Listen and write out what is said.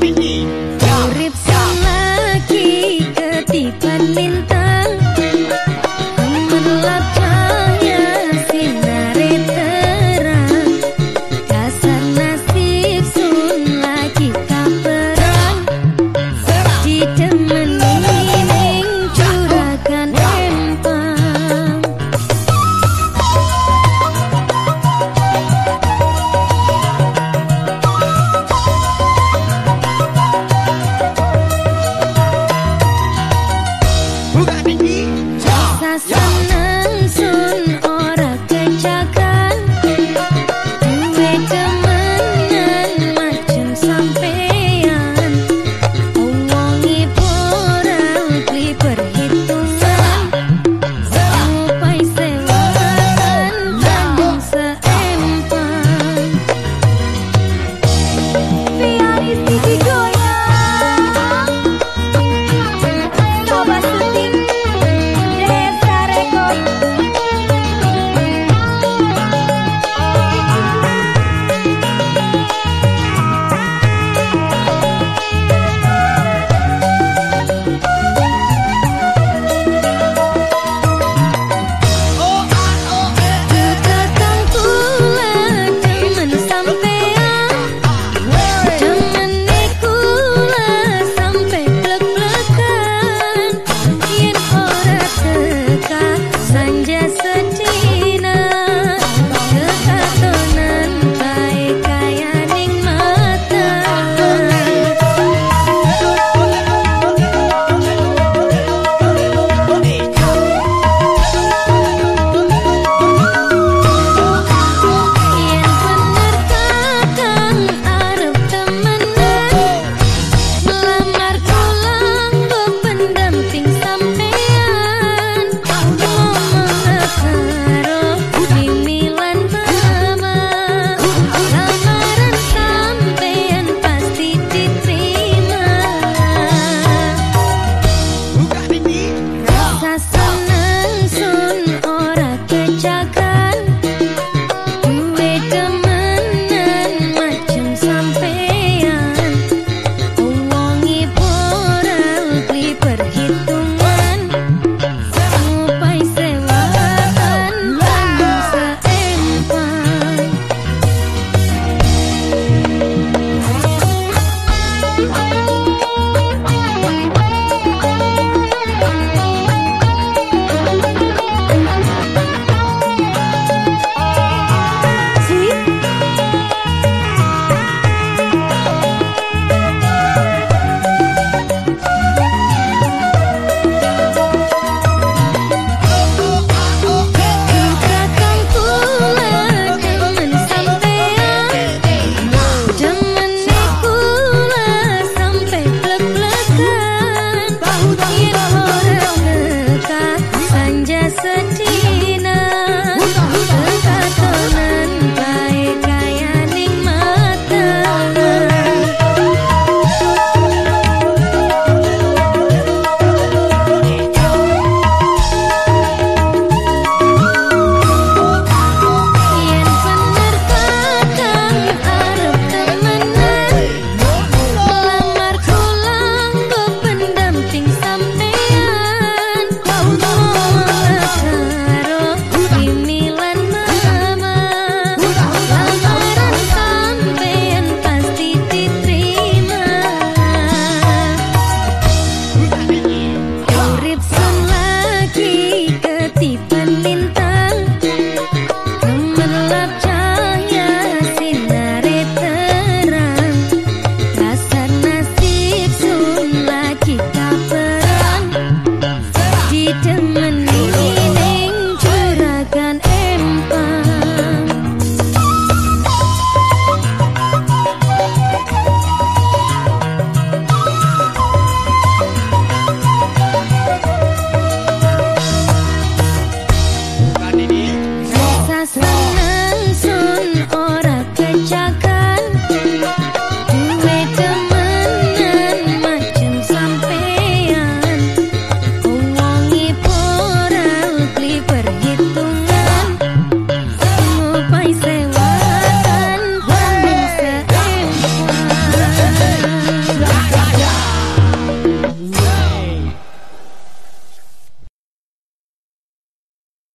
happy yeah.